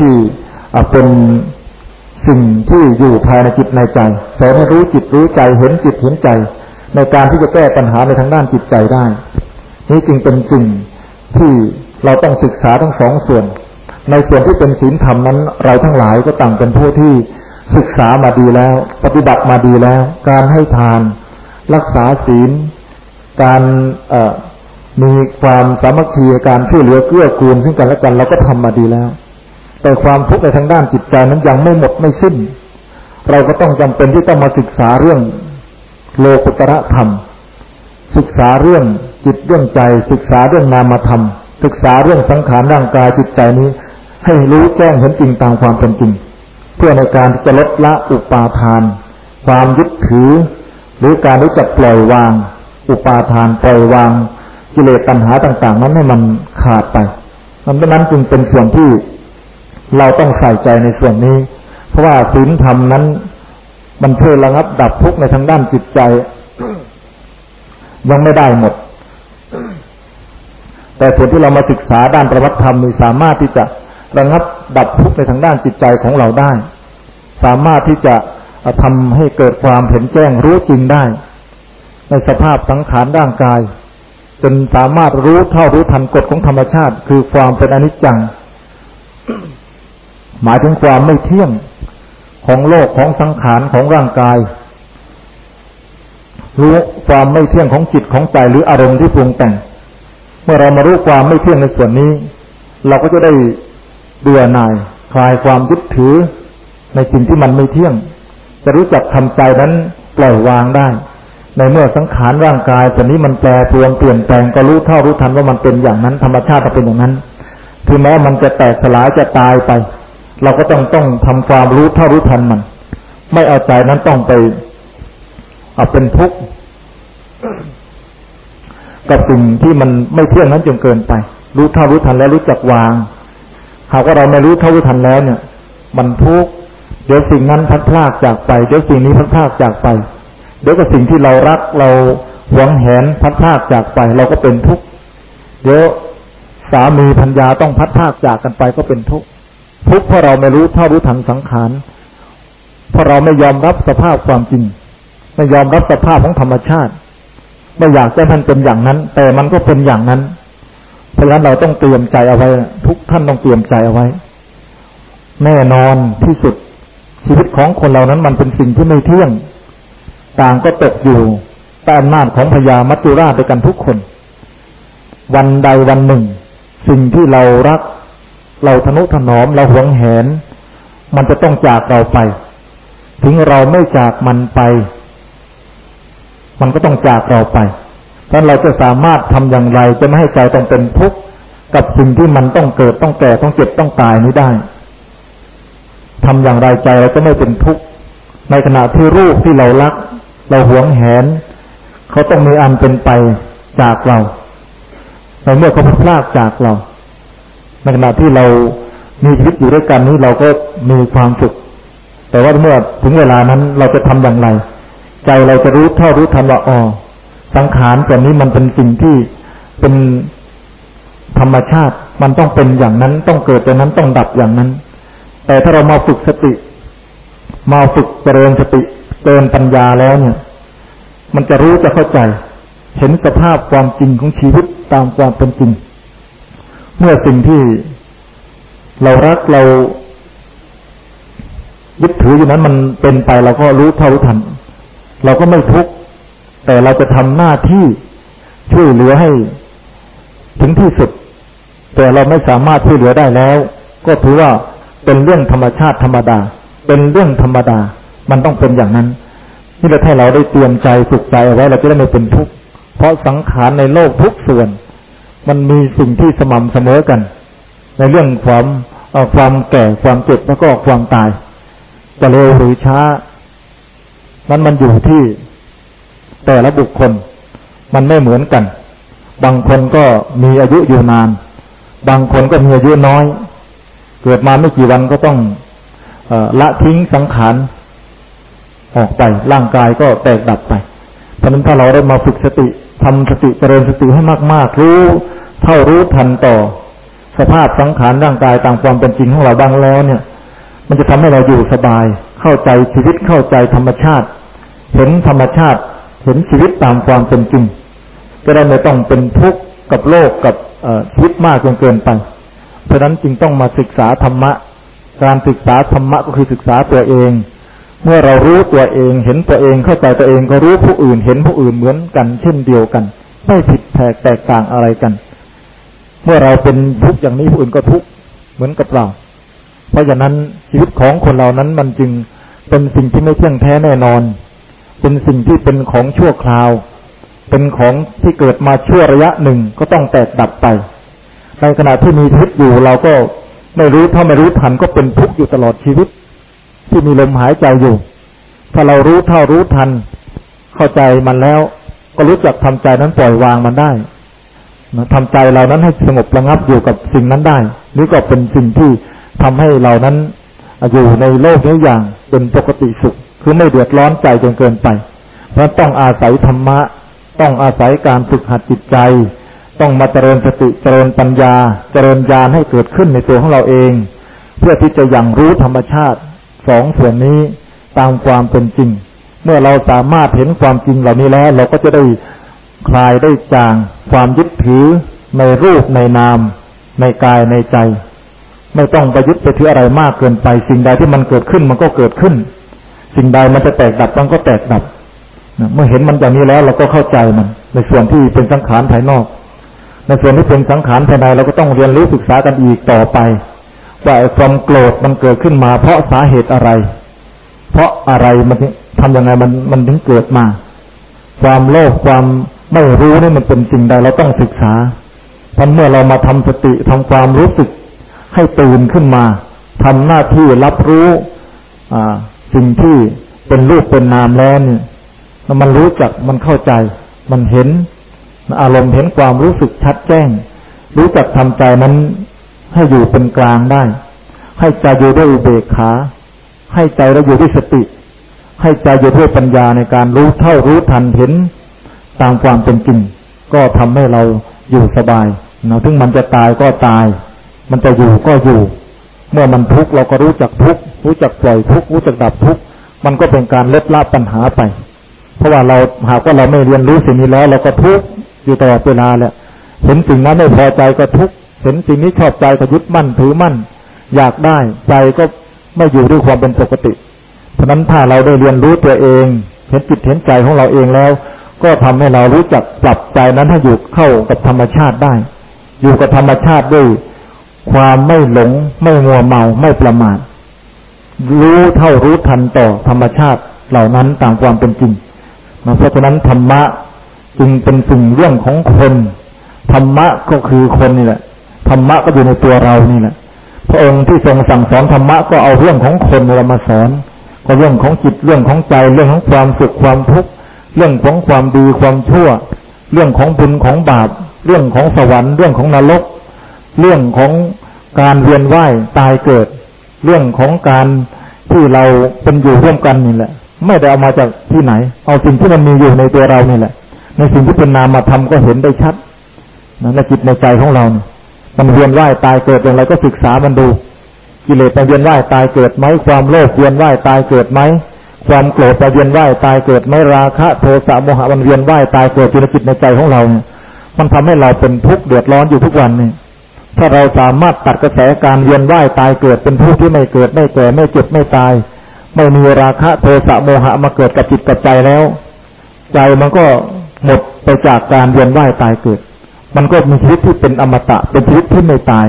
ที่เป็นสิ่งที่อยู่ภายในจิตในใจสอนให้รู้จิตรู้ใจเห็นจิตเห็นใจ ในการที่จะแก้ปัญหาในทางด้านจิตใจได้ นี่จึงเป็นสิ่งที่เราต้องศึกษาทั้งสองส่วน ในส่วนที่เป็นศีลธรรมนั้น เราทั้งหลายก็ต่างเป็นผู้ที่ศึกษามาดีแล้ว ปฏิบัติมาดีแล้ว การให้ทาน รักษาศีล การมีความสามัคคีการช่วยเหลือเกื้อกูลซึ่งกันและกันเราก็ทำมาดีแล้ว แต่ความทุกข์ในทางด้านจิตใจนั้นยังไม่หมดไม่สิ้น เราก็ต้องจำเป็นที่ต้องมาศึกษาเรื่องโลกุตระธรรม ศึกษาเรื่องจิตเรื่องใจ ศึกษาเรื่องนามธรรม ศึกษาเรื่องสังขารร่างกายจิตใจนี้ ให้รู้แจ้งเห็นจริงตามความเป็นจริง เพื่อในการจะลดละอุปาทาน ความยึดถือ หรือการรู้จักปล่อยวาง อุปาทานปล่อยวางกิเลสตัณหาต่าง ๆ นั้นให้มันขาดไปดังนั้นจึงเป็นส่วนที่ เราต้องใส่ใจในส่วนนี้ เพราะว่าศีลธรรมนั้น มันเพื่อระงับดับทุกข์ในทางด้านจิตใจ ยังไม่ได้หมด แต่ส่วนที่เรามาศึกษาด้านประวัติธรรมมีสามารถที่จะระงับดับทุกข์ในทางด้านจิตใจของเราได้ สามารถที่จะทำให้เกิดความเห็นแจ้งรู้จริงได้ ในสภาพสังขารร่างกาย จนสามารถรู้เท่ารู้ทันกฎของธรรมชาติ คือความเป็นอนิจจัง หมายถึงความไม่เที่ยงของโลกของสังขารของร่างกาย รู้ความไม่เที่ยงของจิตของใจหรืออารมณ์ที่ปรุงแต่ง เมื่อเรามารู้ความไม่เที่ยงในส่วนนี้ เราก็จะได้เบื่อหน่าย คลายความยึดถือในสิ่งที่มันไม่เที่ยง จะรู้จักทำใจนั้นปล่อยวางได้ ในเมื่อสังขารร่างกายตัวนี้มันแปรปรวนเปลี่ยนแปลงก็รู้เท่ารู้ทันว่ามันเป็นอย่างนั้นธรรมชาติมันเป็นอย่างนั้น ถึงแม้มันจะแตกสลายจะตายไป เราก็ต้องต้องทำความรู้เท่ารู้ทันมัน ไม่เอาใจนั้นต้องไปเอาเป็นทุกข์กับสิ่งที่มันไม่เที่ยงนั้นจนเกินไป รู้เท่ารู้ทันแล้วรู้จักวาง หากว่าเราไม่รู้เท่ารู้ทันแล้วเนี่ย มันทุกข์เดี๋ยวสิ่งนั้นพัดพลากจากไป เดี๋ยวสิ่งนี้พัดพลากจากไป เดี๋ยวก็สิ่งที่เรารักเราหวงแหนพัดพากจากไป เราก็เป็นทุกข์ เดี๋ยวสามีพัญญาต้องพัดพากจากกันไปก็เป็นทุกข์ ทุกข์เพราะเราไม่รู้เท่ารู้ทันสังขารเพราะเราไม่ยอมรับสภาพความจริง ไม่ยอมรับสภาพของธรรมชาติ ไม่อยากจะมันเป็นอย่างนั้น แต่มันก็เป็นอย่างนั้น เพราะฉะนั้นเราต้องเตรียมใจเอาไว้ ทุกท่านต้องเตรียมใจเอาไว้ แน่นอนที่สุดชีวิตของคนเหล่านั้นมันเป็นสิ่งที่ไม่เที่ยง ต่างก็ตกอยู่ใต้อำนาจของพญามัจจุราชด้วยกันทุกคน วันใดวันหนึ่ง สิ่งที่เรารัก เราทนุถนอมเราหวงแหน มันจะต้องจากเราไป ถึงเราไม่จากมันไป มันก็ต้องจากเราไปดังนั้นเราจะสามารถทำอย่างไร จะไม่ให้ใจต้องเป็นทุกข์กับสิ่งที่มันต้องเกิดต้องแก่ต้องเจ็บต้องตายนี้ได้ทำอย่างไรใจเราจะไม่เป็นทุกข์ในขณะที่รูปที่เรารัก เราหวงแหน เขาต้องมีอันเป็นไปจากเราในเมื่อเขาพลาดจากเรา ในขณะที่เรามีชีวิตอยู่ด้วยกันนี้เราก็มีความสุข แต่ว่าเมื่อถึงเวลานั้นเราจะทำอย่างไร ใจเราจะรู้เท่ารู้ทันว่าอ๋อสังขารส่วนนี้มันเป็นสิ่งที่เป็นธรรมชาติ มันต้องเป็นอย่างนั้น ต้องเกิดอย่างนั้นต้องดับอย่างนั้น แต่ถ้าเรามาฝึกสติ มาฝึกเจริญสติเติมปัญญาแล้วเนี่ย มันจะรู้จะเข้าใจ เห็นสภาพความจริงของชีวิตตามความเป็นจริง เมื่อสิ่งที่เรารักเรายึดถืออยู่นั้นมันเป็นไปเราก็รู้เท่ารู้ทัน เราก็ไม่ทุกข์แต่เราจะทำหน้าที่ช่วยเหลือให้ ถึงที่สุด แต่เราไม่สามารถช่วยเหลือได้แล้ว ก็ถือว่าเป็นเรื่องธรรมชาติธรรมดา เป็นเรื่องธรรมดา มันต้องเป็นอย่างนั้น นี่เราถ้าเราได้เตรียมใจฝึกใจเอาไว้เราจะได้ไม่เป็นทุกข์เพราะสังขารในโลกทุกส่วน มันมีสิ่งที่สม่ำเสมอกัน ในเรื่องความความแก่ความเจ็บแล้วก็ความตาย จะเร็วหรือช้า นั้นมันอยู่ที่แต่ละบุคคล มันไม่เหมือนกัน บางคนก็มีอายุอยู่นาน บางคนก็มีอายุน้อย เกิดมาไม่กี่วันก็ต้องอละทิ้งสังขารออกไปร่างกายก็แตกดับไป เพราะนั้นถ้าเราได้มาฝึกสติทำสติเจริญสติให้มาก ๆ รู้ เท่ารู้ทันต่อ สภาพสังขารร่างกายตามความเป็นจริงของเราบ้างแล้วเนี่ย มันจะทำให้เราอยู่สบาย เข้าใจชีวิตเข้าใจธรรมชาติ เห็นธรรมชาติ เห็นชีวิตตามความเป็นจริงก็ได้ไม่ต้องเป็นทุกข์กับโลกกับชีวิตมากจนเกินไป เพราะนั้นจึงต้องมาศึกษาธรรมะ การศึกษาธรรมะก็คือศึกษาตัวเอง เมื่อเรารู้ตัวเองเห็นตัวเองเข้าใจตัวเองก็รู้ผู้อื่นเห็นผู้อื่นเหมือนกัน เช่นเดียวกัน ไม่ผิดแผกแตกต่างอะไรกัน เมื่อเราเป็นทุกข์อย่างนี้ผู้อื่นก็ทุกข์เหมือนกับเรา เพราะฉะนั้นชีวิตของคนเรานั้นมันจึงเป็นสิ่งที่ไม่เที่ยงแท้แน่นอน เป็นสิ่งที่เป็นของชั่วคราว เป็นของที่เกิดมาชั่วระยะหนึ่งก็ต้องแตกดับไป ในขณะที่มีชีวิตอยู่เราก็ไม่รู้ถ้าไม่รู้ทันก็เป็นทุกข์อยู่ตลอดชีวิต ที่มีลมหายใจอยู่ ถ้าเรารู้เท่ารู้ทัน เข้าใจมันแล้ว ก็รู้จักทำใจนั้นปล่อยวางมันได้ ทำใจเรานั้นให้สงบระงับอยู่กับสิ่งนั้นได้ นี่ก็เป็นสิ่งที่ทำให้เรานั้นอยู่ในโลกนี้อย่างเป็นปกติสุข คือไม่เดือดร้อนใจจนเกินไป เพราะต้องอาศัยธรรมะ ต้องอาศัยการฝึกหัดจิตใจ ต้องมาเจริญสติเจริญปัญญา เจริญญาณให้เกิดขึ้นในตัวของเราเอง เพื่อที่จะยังรู้ธรรมชาติสองส่วนนี้ตามความเป็นจริง เมื่อเราสามารถเห็นความจริงเหล่านี้แล้ว เราก็จะได้ คลายได้จาง ความยึดถือในรูปในนาม ในกายในใจ ไม่ต้องไปยึดไปถืออะไรมากเกินไป สิ่งใดที่มันเกิดขึ้นมันก็เกิดขึ้น สิ่งใดมันจะแตกดับมันก็แตกดับเมื่อเห็นมันอย่างนี้แล้วเราก็เข้าใจมัน ในส่วนที่เป็นสังขารภายนอก ในส่วนที่เป็นสังขารภายในเราก็ต้องเรียนรู้ศึกษากันอีกต่อไปว่าความโกรธมันเกิดขึ้นมา เพราะสาเหตุอะไร เพราะอะไรมันทำยังไงมันมันถึงเกิดมา ความโลภความ ไม่รู้นี่มันเป็นสิ่งใดเราต้องศึกษาพอเมื่อเรามาทำสติทำความรู้สึกให้ตื่นขึ้นมาทำหน้าที่รับรู้อ่าสิ่งที่เป็นรูปเป็นนามแล้วเนี่ยมันรู้จักมันเข้าใจ มันเห็นอารมณ์เห็นความรู้สึกชัดแจ้ง รู้จักทำใจนั้นให้อยู่เป็นกลางได้ ให้ใจอยู่ด้วยอุเบกขา ให้ใจเราอยู่ด้วยสติ ให้ใจอยู่ด้วยปัญญาในการรู้เท่ารู้ทันเห็น ตามความเป็นจริง ก็ทำให้เราอยู่สบายนะถึงมันจะตายก็ตาย มันจะอยู่ก็อยู่ เมื่อมันทุกข์เราก็รู้จักทุกข์รู้จักปล่อยทุกข์รู้จักดับทุกข์มันก็เป็นการเลดละปัญหาไป เพราะว่าเราหากว่าเราไม่เรียนรู้สิ่งนี้แล้ว เราก็ทุกข์อยู่ตลอดเวลาแหละเห็นสิ่งนั้นไม่พอใจก็ทุกข์เห็นสิ่งนี้ชอบใจก็ยึดมั่นถือมั่น อยากได้ใจก็ไม่อยู่ด้วยความเป็นปกติเพราะนั้นถ้าเราได้เรียนรู้ตัวเอง เห็นจิตเห็นใจของเราเองแล้ว ก็ทำให้เรารู้จักปรับใจนั้นให้อยู่เข้ากับธรรมชาติได้ อยู่กับธรรมชาติด้วย ความไม่หลง ไม่มัวเมาไม่ประมาทรู้เท่ารู้ทันต่อธรรมชาติเหล่านั้นตามความเป็นจริงเพราะฉะนั้นธรรมะจึงเป็นสิ่งเรื่องของคนธรรมะก็คือคนนี่แหละธรรมะก็อยู่ในตัวเรานี่แหละ พระองค์ที่ทรงสั่งสอนธรรมะก็เอาเรื่องของคนเรามาสอน ก็เรื่องของจิตเรื่องของใจเรื่องของความสุขความทุกข์ เรื่องของความดีความชั่ว เรื่องของบุญของบาป เรื่องของสวรรค์เรื่องของนรก เรื่องของการเวียนว่ายตายเกิด เรื่องของการที่เราเป็นอยู่ร่วมกันนี่แหละ ไม่ได้เอามาจากที่ไหน เอาสิ่งที่มันมีอยู่ในตัวเรานี่แหละ ในสิ่งที่เป็นนามธรรมก็เห็นได้ชัดในจิตในใจของเรา มันเวียนว่ายตายเกิดอย่างไรก็ศึกษามันดู กิเลสมันเวียนว่ายตายเกิดไหมความโลภเวียนว่ายตายเกิดไหม ความโกรธมันเวียนว่ายตายเกิดไหมราคะโทสะโมหะมันเวียนว่ายตายเกิดจิตในใจของเราเนี่ยมันทำให้เราเป็นทุกข์เดือดร้อนอยู่ทุกวันนี่ถ้าเราสามารถตัดกระแสการเวียนว่ายตายเกิดเป็นผู้ที่ไม่เกิดไม่แก่ไม่เจ็บไม่ตาย ไม่มีราคะโทสะโมหะมาเกิดกับจิตกับใจแล้ว ใจมันก็หมดไปจากการเวียนว่ายตายเกิด มันก็มีชีวิตที่เป็นอมตะเป็นชีวิตที่ไม่ตาย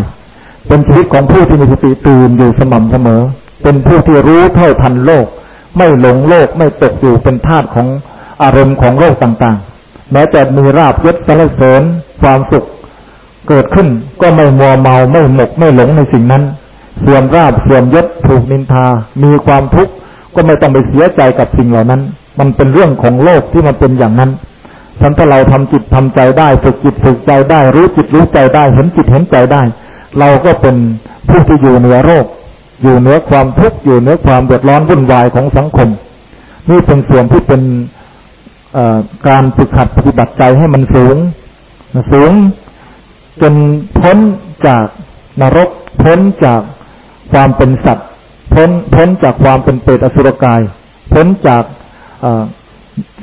เป็นชีวิตของผู้ที่มีสติตื่นอยู่สม่ำเสมอ เป็นผู้ที่รู้เท่าทันโลก ไม่หลงโลกไม่ตกอยู่เป็นทาสของอารมณ์ของโลกต่างๆ แม้แต่มีราบยศสรรเสริญความสุขเกิดขึ้นก็ไม่มัวเมาไม่หมกไม่หลงในสิ่งนั้น เสื่อมราบเสื่อมยศถูกนินทา มีความทุกข์ก็ไม่ต้องไปเสียใจกับสิ่งเหล่านั้น มันเป็นเรื่องของโลกที่มันเป็นอย่างนั้นฉันถ้าเราทำจิตทำใจได้ฝึกจิตฝึกใจได้ รู้จิตรู้ใจได้ เห็นจิตเห็นใจได้ เราก็เป็นผู้ที่อยู่เหนือโรค อยู่เหนือความทุกข์อยู่เหนือความเดือดร้อนวุ่นวายของสังคม นี่เป็นส่วนที่เป็นการฝึกหัดปฏิบัติใจให้มันสูง สูงจนพ้นจากนรก พ้นจากความเป็นสัตว์ พ้นพ้นจากความเป็นเปรตอสุรกาย พ้นจาก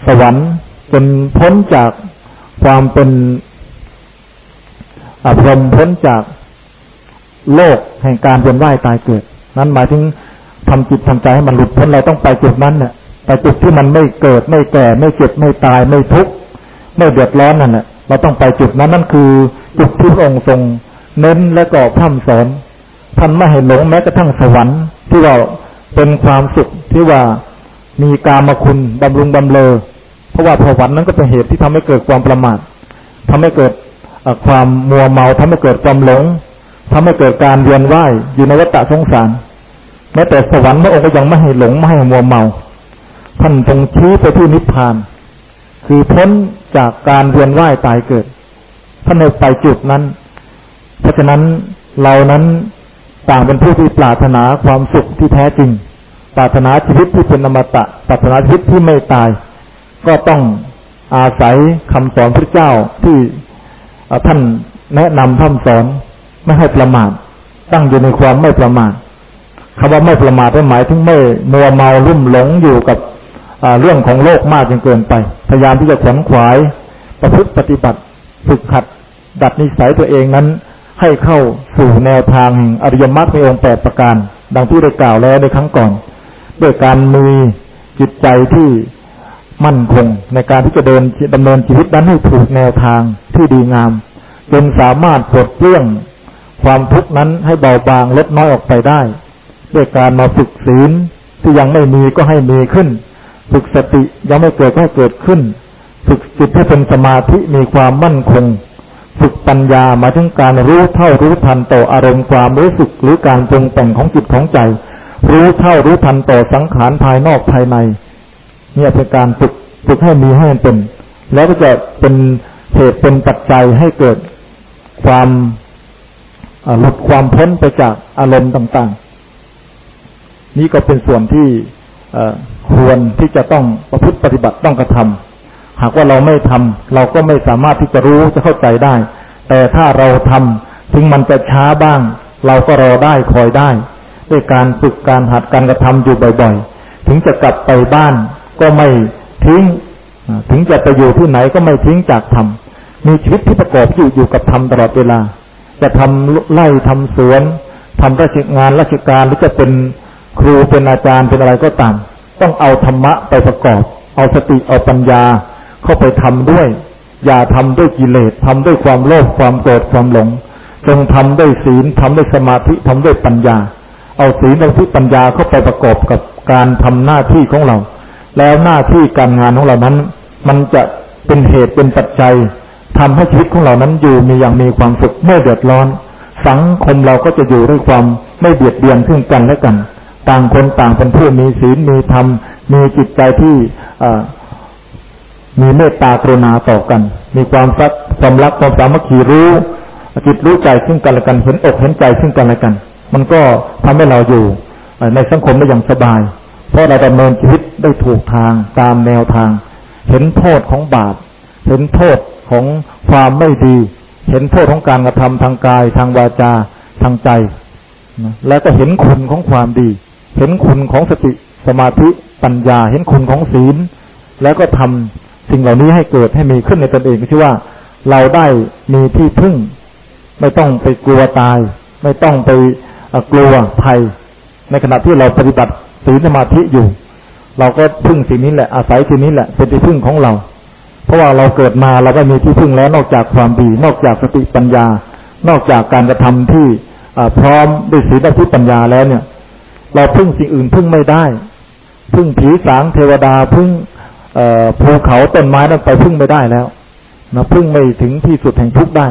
สวรรค์จนพ้นจากความเป็นอภรมพ้นจากโลกแห่งการเวียนว่ายตายเกิด นั้นหมายถึงทำจิตทำใจให้มันหลุดพ้นเราต้องไปจุดนั้นเนี่ยไปจุดที่มันไม่เกิดไม่แก่ ไม่เจ็บไม่ตายไม่ทุกข์ไม่เดือดร้อนนั่นแหละเราต้องไปจุดนั้นนั่นคือจุดที่พระองค์ทรง เน้นและก็พร่ำสอนท่านไม่เห็นหลงแม้กระทั่งสวรรค์ที่ว่าเป็นความสุขที่ว่ามีกามคุณบำรุงบำเลอเพราะว่าผวัรนั้นก็เป็นเหตุที่ทำให้เกิดความประมาททำให้เกิดความมัวเมาทำให้เกิดความหลงทำให้เกิดการเวียนว่ายอยู่ในวัฏสงสาร แม้แต่สวรรค์พระองค์ก็ยังไม่ให้หลงไม่ให้มัวเมา ท่านทรงชี้ไปที่นิพพาน คือพ้นจากการเวียนว่ายตายเกิดท่านในไปจุดนั้น เพราะฉะนั้นเรานั้นต่างเป็นผู้ที่ปรารถนาความสุขที่แท้จริง ปรารถนาชีวิตที่เป็นอมตะ ปรารถนาชีวิตที่ไม่ตาย ก็ต้องอาศัยคำสอนพระเจ้าที่ท่านแนะนำท่านสอนไม่ให้ประมาทตั้งอยู่ในความไม่ประมาท คำว่าไม่ประมาทหมายถึงไม่มัวเมาลุ่มหลงอยู่กับเรื่องของโลกมากจนเกินไป พยายามที่จะขวนขวาย ประพฤติปฏิบัติฝึกขัด ดัดนิสัยตัวเองนั้น ให้เข้าสู่แนวทางอริยมรรคในองค์แปดประการ ดังที่ได้กล่าวแล้วในครั้งก่อน ด้วยการมีจิตใจที่มั่นคง ในการที่จะเดินดำเนินชีวิตนั้นให้ถูกแนวทางที่ดีงามจนสามารถปลดเปลื้องความทุกข์นั้นให้เบาบางลดน้อยออกไปได้ ด้วยการมาฝึกศีลที่ยังไม่มีก็ให้มีขึ้น ฝึกสติยังไม่เกิดก็เกิดขึ้น ฝึกจิตให้เป็นสมาธิมีความมั่นคง ฝึกปัญญามาถึงการรู้เท่ารู้ทันต่ออารมณ์ความรู้สึกหรือการปรุงแต่งของจิตของใจ รู้เท่ารู้ทันต่อสังขารภายนอกภายใน เนี่ยเป็นการฝึกฝึกให้มีให้มันเป็น แล้วก็จะเป็นเหตุเป็นปัจจัยให้เกิดความหลุดความพ้นไปจากอารมณ์ต่างๆ นี่ก็เป็นส่วนที่ควรที่จะต้องประพฤติปฏิบัติต้องกระทำหากว่าเราไม่ทำเราก็ไม่สามารถที่จะรู้จะเข้าใจได้ แต่ถ้าเราทำถึงมันจะช้าบ้าง เราก็รอได้คอยได้ ด้วยการฝึกการหัดการกระทำอยู่บ่อยๆ ถึงจะกลับไปบ้านก็ไม่ทิ้ง ถึงจะไปอยู่ที่ไหนก็ไม่ทิ้งจากธรรมมีชีวิตที่ประกอบอยู่อยู่กับธรรมตลอดเวลา จะทำไล่ทำสวนทำราชงานราชการหรือจะเป็น ครูเป็นอาจารย์เป็นอะไรก็ตาม ต้องเอาธรรมะไปประกอบ เอาสติเอาปัญญาเข้าไปทำด้วย อย่าทำด้วยกิเลสทำด้วยความโลภความโกรธความหลง จงทำด้วยศีลทำด้วยสมาธิทำด้วยปัญญา เอาศีลเอาที่ปัญญาเข้าไปประกอบกับการทำหน้าที่ของเรา แล้วหน้าที่การงานของเรานั้น มันจะเป็นเหตุเป็นปัจจัยทำให้ชีวิตของเรานั้นอยู่มีอย่างมีความสุขไม่เดือดร้อน สังคมเราก็จะอยู่ด้วยความไม่เบียดเบียนซึ่งกันและกัน ต่างคนต่างเป็นผู้มีศีลมีธรรม มีจิตใจที่มีเมตตากรุณาต่อกัน มีความรักความรักความสามัคคีรู้ จิตรู้ใจซึ่งกันและกันเห็นอกเห็นใจซึ่งกันและกัน มันก็ทำให้เราอยู่ในสังคมได้อย่างสบาย เพราะเราดำเนินชีวิตได้ถูกทางตามแนวทาง เห็นโทษของบาปเห็นโทษของความไม่ดี เห็นโทษของการกระทำทางกาย ทางวาจาทางใจ แล้วก็เห็นคุณของความดี เห็นคุณของสติสมาธิปัญญา เห็นคุณของศีล แล้วก็ทำสิ่งเหล่านี้ให้เกิดให้มีขึ้นในตนเองก็ชื่อว่า เราได้มีที่พึ่ง ไม่ต้องไปกลัวตาย ไม่ต้องไปกลัวภัย ในขณะที่เราปฏิบัติศีลสมาธิอยู่ เราก็พึ่งสิ่งนี้แหละอาศัยสิ่งนี้แหละเป็นที่พึ่งของเรา เพราะว่าเราเกิดมาเราก็มีที่พึ่งแล้วนอกจากความดี นอกจากสติปัญญา นอกจากการกระทำที่พร้อมด้วยศีลและปัญญาแล้วเนี่ย เราพึ่งสิ่งอื่นพึ่งไม่ได้ พึ่งผีสางเทวดาพึ่งภูเขาต้นไม้นั้นไปพึ่งไม่ได้แล้วนะพึ่งไม่ถึงที่สุดแห่งทุกข์ได้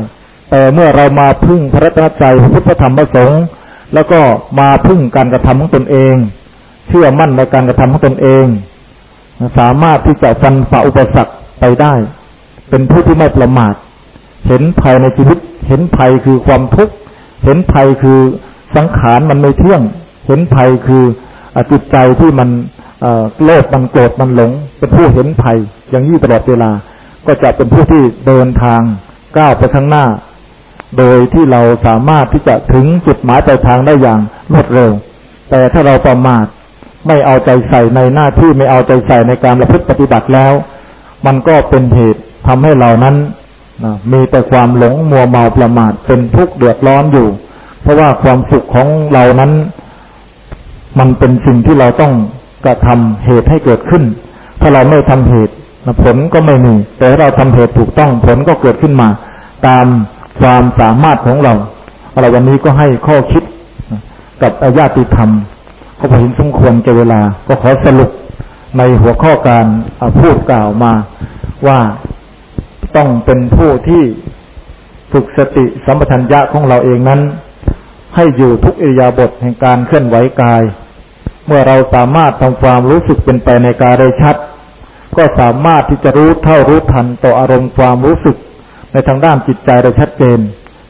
แต่เมื่อเรามาพึ่งพระรัตนตรัยพุทธธรรมประสงค์ แล้วก็มาพึ่งการกระทำของตนเอง เชื่อมั่นในการกระทำของตนเอง สามารถที่จะฟันฝ่าอุปสรรคไปได้ เป็นผู้ที่ไม่ประมาท เห็นภัยในชีวิต เห็นภัยคือความทุกข์ เห็นภัยคือสังขารมันไม่เที่ยง เห็นภัยคือจิตใจที่มันโลภมันโกรธมันหลง เป็นผู้เห็นภัยอย่างนี้ตลอดเวลา ก็จะเป็นผู้ที่เดินทางก้าวไปข้างหน้า โดยที่เราสามารถที่จะถึงจุดหมายปลายทางได้อย่างรวดเร็ว แต่ถ้าเราประมาทไม่เอาใจใส่ในหน้าที่ไม่เอาใจใส่ในการประพฤติปฏิบัติแล้ว มันก็เป็นเหตุทำให้เรานั้นมีแต่ความหลงมัวเมาประมาทเป็นทุกข์เดือดร้อนอยู่ เพราะว่าความสุขของเรานั้น มันเป็นสิ่งที่เราต้องกระทำเหตุให้เกิดขึ้น ถ้าเราไม่ทำเหตุผลก็ไม่มี แต่เราทำเหตุถูกต้องผลก็เกิดขึ้นมา ตามความสามารถของเราเราวันนี้ก็ให้ข้อคิดกับญาติธรรม ก็พอเห็นสมควรจะเวลา ก็ขอสรุปในหัวข้อการพูดกล่าวมาว่าต้องเป็นผู้ที่ฝึกสติสัมปชัญญะของเราเองนั้น ให้อยู่ทุกอิริยาบถแห่งการเคลื่อนไหวกาย เมื่อเราสามารถทำความรู้สึกเป็นไปในกายได้ชัด ก็สามารถที่จะรู้เท่ารู้ทันต่ออารมณ์ความรู้สึก ในทางด้านจิตใจได้ชัดเจน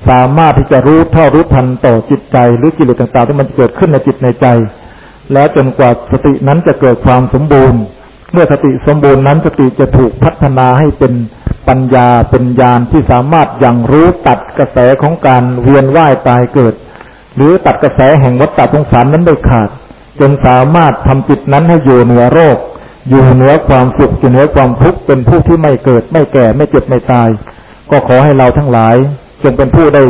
สามารถที่จะรู้เท่ารู้ทันต่อจิตใจ หรือกิเลสต่างๆที่มันเกิดขึ้นในจิตในใจ แล้วจนกว่าสตินั้นจะเกิดความสมบูรณ์ เมื่อสติสมบูรณ์นั้นสติจะถูกพัฒนาให้เป็นปัญญาเป็นญาณที่สามารถยังรู้ตัดกระแสของการเวียนว่ายตายเกิด หรือตัดกระแสแห่งวัฏฏะสงสารนั้นได้ขาด จนสามารถทำจิตนั้นให้อยู่เหนือโรค อยู่เหนือความสุขอยู่เหนือความทุกข์เป็นผู้ที่ไม่เกิด ไม่แก่ไม่เจ็บไม่ตาย ก็ขอให้เราทั้งหลาย จงเป็นผู้ได้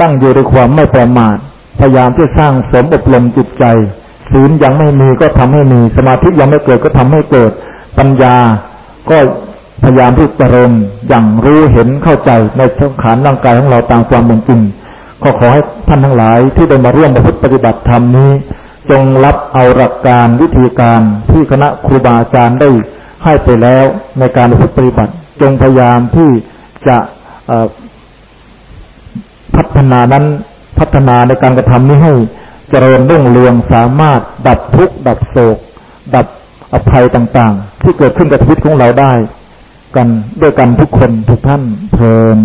ตั้งอยู่ในความไม่ประมาทพยายามที่สร้างสมอบรมจิตใจศีลยังไม่มีก็ทำให้มีสมาธิยังไม่เกิดก็ทำให้เกิด ปัญญาก็พยายามที่จะเริญอย่างรู้เห็นเข้าใจในสังขารร่างกายของเราตามความเป็นจริงก็ขอให้ท่านทั้งหลายที่ได้มาร่วมประพฤติปฏิบัติธรรมนี้ จงรับเอาหลักการวิธีการที่คณะครูบาอาจารย์ได้ให้ไปแล้วในการปฏิบัติ จงพยายามที่จะพัฒนานั้นพัฒนาในการกระทำนี้ให้เจริญรุ่งเรืองสามารถดับทุกข์ดับโศก ดับอภัยต่างๆ ที่เกิดขึ้นกับชีวิตของเราได้ กันด้วยกันทุกคนทุกท่านเพลิน